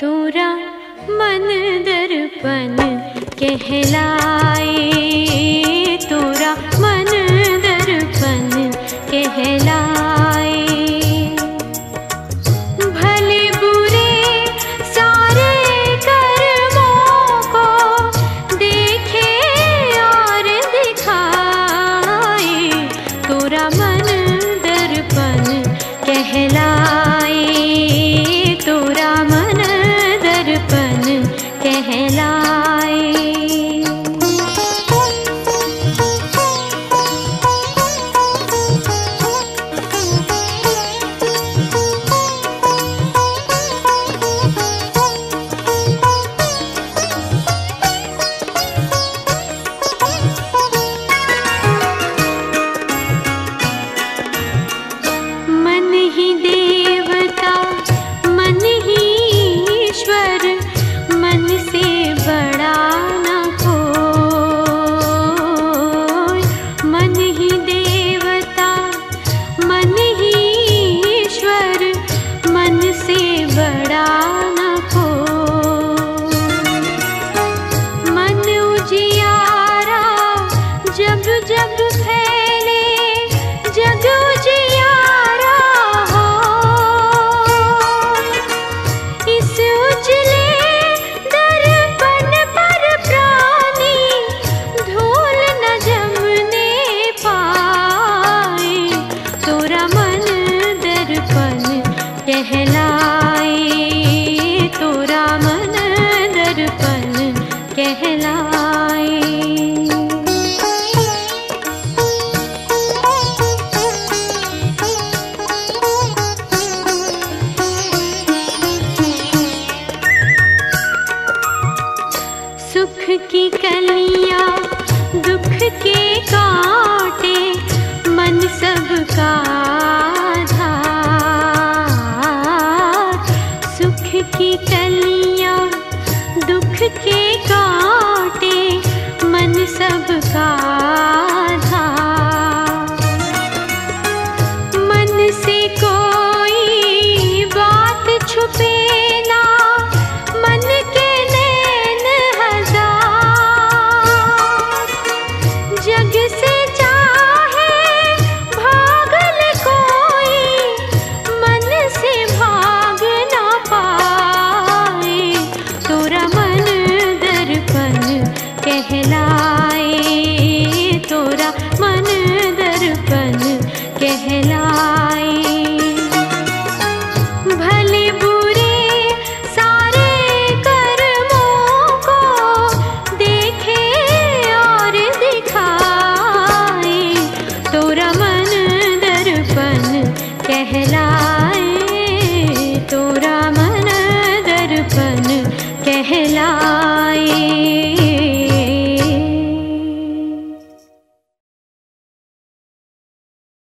तोरा मन दर्पण कहलाए तोरा मन दर्पण कहलाए। कहलाए तो ो दर्पण कहलाए। सुख की कलिया दुख के काटे मनस का যায়